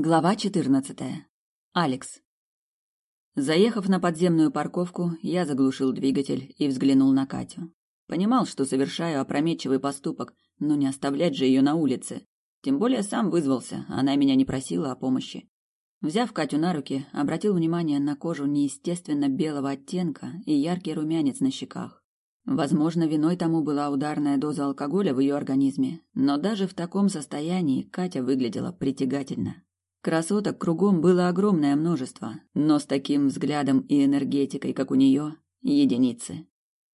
Глава 14. Алекс. Заехав на подземную парковку, я заглушил двигатель и взглянул на Катю. Понимал, что совершаю опрометчивый поступок, но не оставлять же ее на улице. Тем более сам вызвался, она меня не просила о помощи. Взяв Катю на руки, обратил внимание на кожу неестественно белого оттенка и яркий румянец на щеках. Возможно, виной тому была ударная доза алкоголя в ее организме, но даже в таком состоянии Катя выглядела притягательно. Красоток кругом было огромное множество, но с таким взглядом и энергетикой, как у нее, единицы.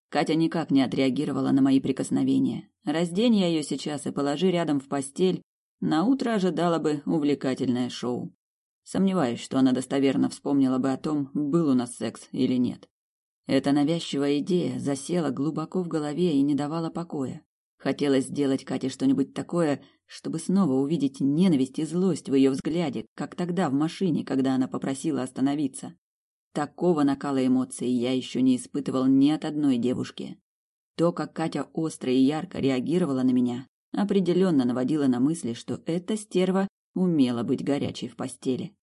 Катя никак не отреагировала на мои прикосновения. Раздень я ее сейчас и положи рядом в постель, на утро ожидала бы увлекательное шоу. Сомневаюсь, что она достоверно вспомнила бы о том, был у нас секс или нет. Эта навязчивая идея засела глубоко в голове и не давала покоя. Хотелось сделать Кате что-нибудь такое, чтобы снова увидеть ненависть и злость в ее взгляде, как тогда в машине, когда она попросила остановиться. Такого накала эмоций я еще не испытывал ни от одной девушки. То, как Катя остро и ярко реагировала на меня, определенно наводило на мысли, что эта стерва умела быть горячей в постели.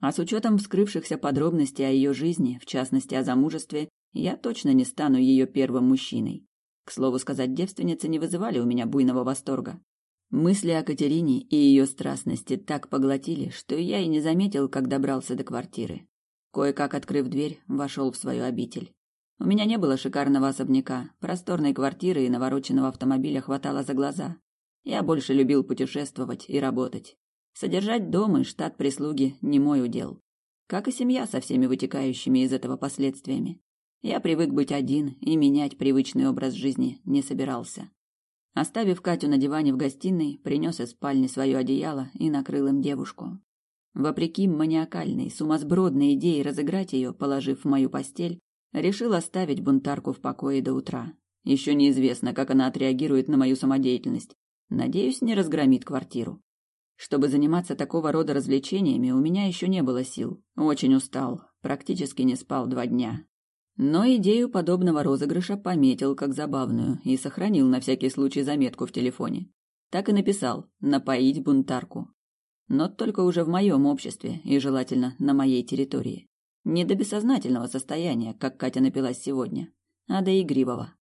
А с учетом вскрывшихся подробностей о ее жизни, в частности о замужестве, я точно не стану ее первым мужчиной. К слову сказать, девственницы не вызывали у меня буйного восторга. Мысли о Катерине и ее страстности так поглотили, что я и не заметил, как добрался до квартиры. Кое-как открыв дверь, вошел в свою обитель. У меня не было шикарного особняка, просторной квартиры и навороченного автомобиля хватало за глаза. Я больше любил путешествовать и работать. Содержать дом и штат прислуги не мой удел. Как и семья со всеми вытекающими из этого последствиями. Я привык быть один и менять привычный образ жизни не собирался. Оставив Катю на диване в гостиной, принес из спальни свое одеяло и накрыл им девушку. Вопреки маниакальной, сумасбродной идее разыграть ее, положив в мою постель, решил оставить бунтарку в покое до утра. Еще неизвестно, как она отреагирует на мою самодеятельность. Надеюсь, не разгромит квартиру. Чтобы заниматься такого рода развлечениями, у меня еще не было сил. Очень устал, практически не спал два дня. Но идею подобного розыгрыша пометил как забавную и сохранил на всякий случай заметку в телефоне. Так и написал «напоить бунтарку». Но только уже в моем обществе и желательно на моей территории. Не до бессознательного состояния, как Катя напилась сегодня, а до игривого.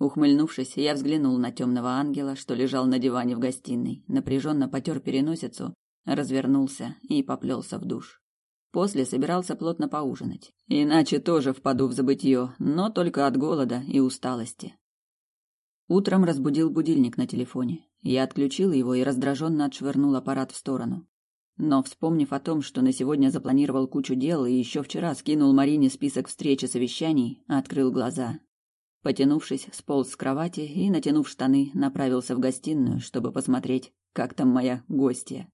Ухмыльнувшись, я взглянул на темного ангела, что лежал на диване в гостиной, напряженно потер переносицу, развернулся и поплелся в душ. После собирался плотно поужинать. Иначе тоже впаду в забытье, но только от голода и усталости. Утром разбудил будильник на телефоне. Я отключил его и раздраженно отшвырнул аппарат в сторону. Но, вспомнив о том, что на сегодня запланировал кучу дел и еще вчера скинул Марине список встреч и совещаний, открыл глаза. Потянувшись, сполз с кровати и, натянув штаны, направился в гостиную, чтобы посмотреть, как там моя гостья.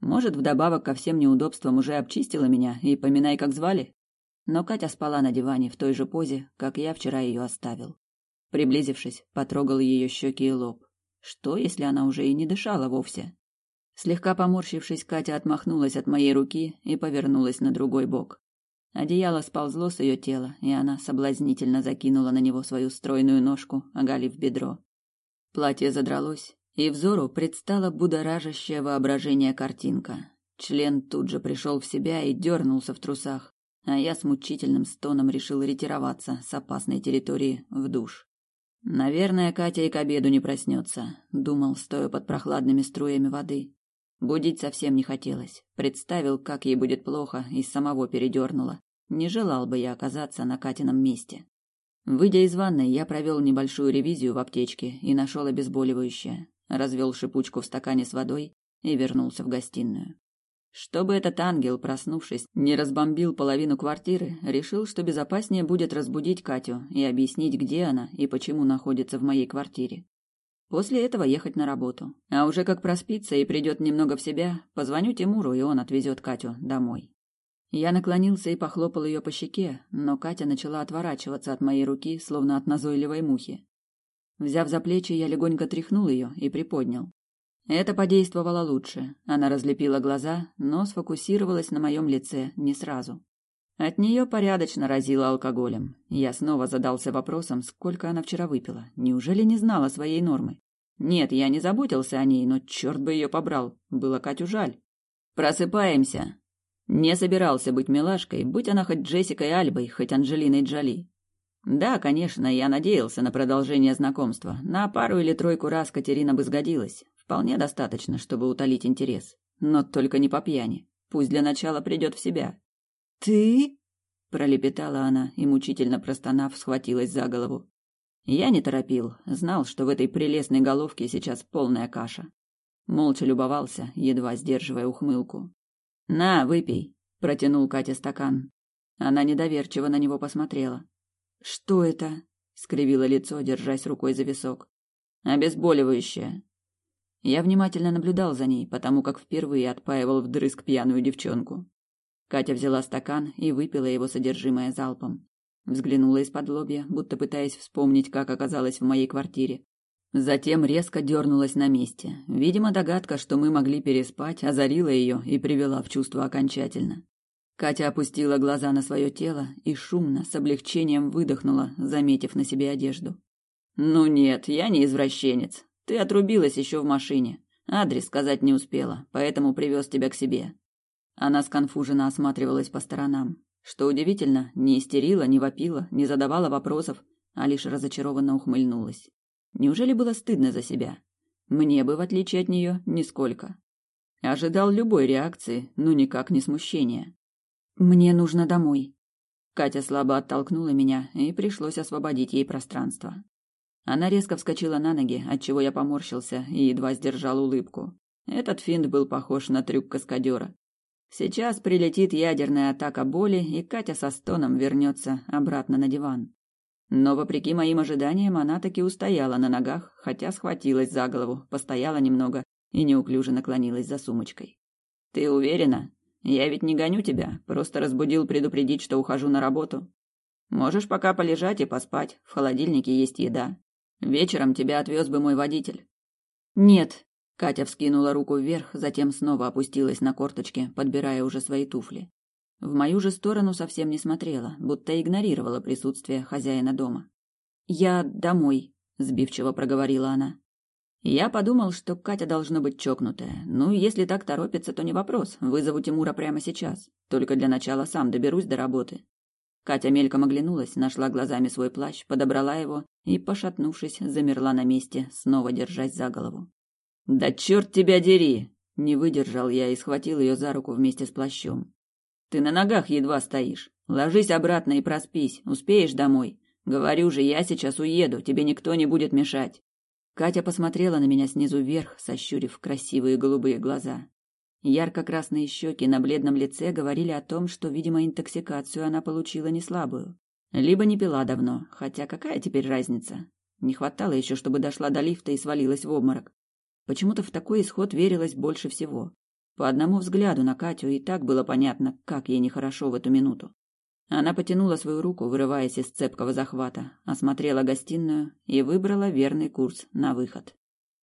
Может, вдобавок ко всем неудобствам уже обчистила меня и поминай, как звали? Но Катя спала на диване в той же позе, как я вчера ее оставил. Приблизившись, потрогал ее щеки и лоб. Что, если она уже и не дышала вовсе? Слегка поморщившись, Катя отмахнулась от моей руки и повернулась на другой бок. Одеяло сползло с ее тела, и она соблазнительно закинула на него свою стройную ножку, оголив бедро. Платье задралось, и взору предстала будоражащее воображение картинка. Член тут же пришел в себя и дернулся в трусах, а я с мучительным стоном решил ретироваться с опасной территории в душ. Наверное, Катя и к обеду не проснется, думал, стоя под прохладными струями воды. Будить совсем не хотелось. Представил, как ей будет плохо, и самого передернуло. Не желал бы я оказаться на Катином месте. Выйдя из ванной, я провел небольшую ревизию в аптечке и нашел обезболивающее развел шипучку в стакане с водой и вернулся в гостиную. Чтобы этот ангел, проснувшись, не разбомбил половину квартиры, решил, что безопаснее будет разбудить Катю и объяснить, где она и почему находится в моей квартире. После этого ехать на работу. А уже как проспится и придет немного в себя, позвоню Тимуру, и он отвезет Катю домой. Я наклонился и похлопал ее по щеке, но Катя начала отворачиваться от моей руки, словно от назойливой мухи. Взяв за плечи, я легонько тряхнул ее и приподнял. Это подействовало лучше. Она разлепила глаза, но сфокусировалась на моем лице не сразу. От нее порядочно разило алкоголем. Я снова задался вопросом, сколько она вчера выпила. Неужели не знала своей нормы? Нет, я не заботился о ней, но черт бы ее побрал. Было Катю жаль. Просыпаемся. Не собирался быть милашкой, будь она хоть Джессикой Альбой, хоть Анджелиной Джоли. Да, конечно, я надеялся на продолжение знакомства. На пару или тройку раз Катерина бы сгодилась. Вполне достаточно, чтобы утолить интерес. Но только не по пьяни. Пусть для начала придет в себя. «Ты?» — пролепетала она и, мучительно простонав, схватилась за голову. Я не торопил, знал, что в этой прелестной головке сейчас полная каша. Молча любовался, едва сдерживая ухмылку. «На, выпей», — протянул Катя стакан. Она недоверчиво на него посмотрела. «Что это?» — скривила лицо, держась рукой за висок. «Обезболивающее». Я внимательно наблюдал за ней, потому как впервые отпаивал вдрызг пьяную девчонку. Катя взяла стакан и выпила его содержимое залпом. Взглянула из-под лобья, будто пытаясь вспомнить, как оказалась в моей квартире. Затем резко дернулась на месте. Видимо, догадка, что мы могли переспать, озарила ее и привела в чувство окончательно. Катя опустила глаза на свое тело и шумно, с облегчением выдохнула, заметив на себе одежду. «Ну нет, я не извращенец. Ты отрубилась еще в машине. Адрес сказать не успела, поэтому привез тебя к себе». Она сконфуженно осматривалась по сторонам. Что удивительно, не истерила, не вопила, не задавала вопросов, а лишь разочарованно ухмыльнулась. Неужели было стыдно за себя? Мне бы, в отличие от нее, нисколько. Ожидал любой реакции, но никак не смущения. «Мне нужно домой». Катя слабо оттолкнула меня, и пришлось освободить ей пространство. Она резко вскочила на ноги, отчего я поморщился и едва сдержал улыбку. Этот финт был похож на трюк каскадера. Сейчас прилетит ядерная атака боли, и Катя со стоном вернется обратно на диван. Но, вопреки моим ожиданиям, она таки устояла на ногах, хотя схватилась за голову, постояла немного и неуклюже наклонилась за сумочкой. «Ты уверена? Я ведь не гоню тебя, просто разбудил предупредить, что ухожу на работу. Можешь пока полежать и поспать, в холодильнике есть еда. Вечером тебя отвез бы мой водитель». «Нет», — Катя вскинула руку вверх, затем снова опустилась на корточки, подбирая уже свои туфли. В мою же сторону совсем не смотрела, будто игнорировала присутствие хозяина дома. «Я домой», — сбивчиво проговорила она. Я подумал, что Катя должна быть чокнутая. Ну, если так торопится, то не вопрос. Вызову Тимура прямо сейчас. Только для начала сам доберусь до работы. Катя мельком оглянулась, нашла глазами свой плащ, подобрала его и, пошатнувшись, замерла на месте, снова держась за голову. «Да черт тебя дери!» Не выдержал я и схватил ее за руку вместе с плащом. Ты на ногах едва стоишь. Ложись обратно и проспись. Успеешь домой? Говорю же, я сейчас уеду, тебе никто не будет мешать. Катя посмотрела на меня снизу вверх, сощурив красивые голубые глаза. Ярко-красные щеки на бледном лице говорили о том, что, видимо, интоксикацию она получила не слабую. Либо не пила давно, хотя какая теперь разница? Не хватало еще, чтобы дошла до лифта и свалилась в обморок. Почему-то в такой исход верилось больше всего. По одному взгляду на Катю и так было понятно, как ей нехорошо в эту минуту. Она потянула свою руку, вырываясь из цепкого захвата, осмотрела гостиную и выбрала верный курс на выход.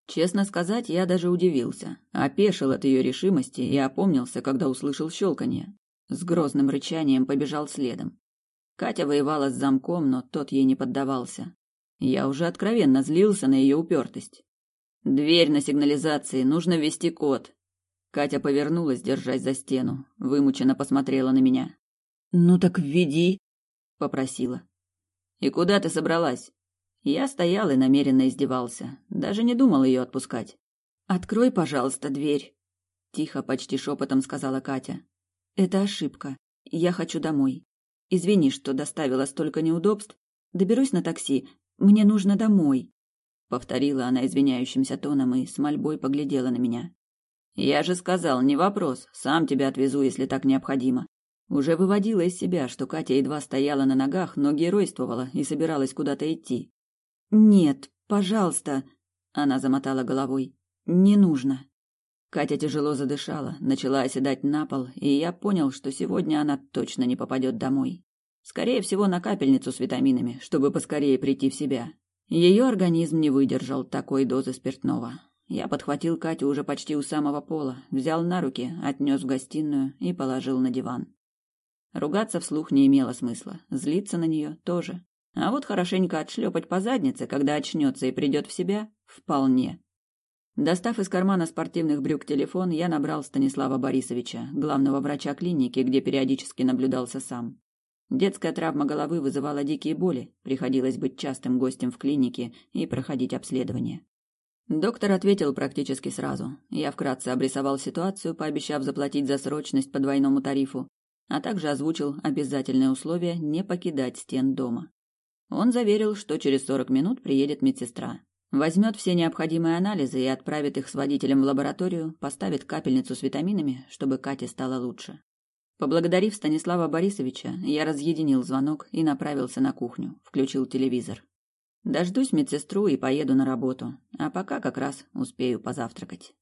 Честно сказать, я даже удивился, опешил от ее решимости и опомнился, когда услышал щелканье. С грозным рычанием побежал следом. Катя воевала с замком, но тот ей не поддавался. Я уже откровенно злился на ее упертость. «Дверь на сигнализации, нужно ввести код», Катя повернулась, держась за стену, вымученно посмотрела на меня. «Ну так введи», — попросила. «И куда ты собралась?» Я стоял и намеренно издевался, даже не думал ее отпускать. «Открой, пожалуйста, дверь», — тихо, почти шепотом сказала Катя. «Это ошибка. Я хочу домой. Извини, что доставила столько неудобств. Доберусь на такси. Мне нужно домой», — повторила она извиняющимся тоном и с мольбой поглядела на меня. Я же сказал, не вопрос, сам тебя отвезу, если так необходимо. Уже выводила из себя, что Катя едва стояла на ногах, но геройствовала и собиралась куда-то идти. Нет, пожалуйста, она замотала головой. Не нужно. Катя тяжело задышала, начала оседать на пол, и я понял, что сегодня она точно не попадет домой. Скорее всего, на капельницу с витаминами, чтобы поскорее прийти в себя. Ее организм не выдержал такой дозы спиртного. Я подхватил Катю уже почти у самого пола, взял на руки, отнес в гостиную и положил на диван. Ругаться вслух не имело смысла, злиться на нее тоже. А вот хорошенько отшлепать по заднице, когда очнется и придет в себя, вполне. Достав из кармана спортивных брюк телефон, я набрал Станислава Борисовича, главного врача клиники, где периодически наблюдался сам. Детская травма головы вызывала дикие боли, приходилось быть частым гостем в клинике и проходить обследование. Доктор ответил практически сразу. Я вкратце обрисовал ситуацию, пообещав заплатить за срочность по двойному тарифу, а также озвучил обязательное условие не покидать стен дома. Он заверил, что через 40 минут приедет медсестра. Возьмет все необходимые анализы и отправит их с водителем в лабораторию, поставит капельницу с витаминами, чтобы Кате стало лучше. Поблагодарив Станислава Борисовича, я разъединил звонок и направился на кухню, включил телевизор. Дождусь медсестру и поеду на работу, а пока как раз успею позавтракать.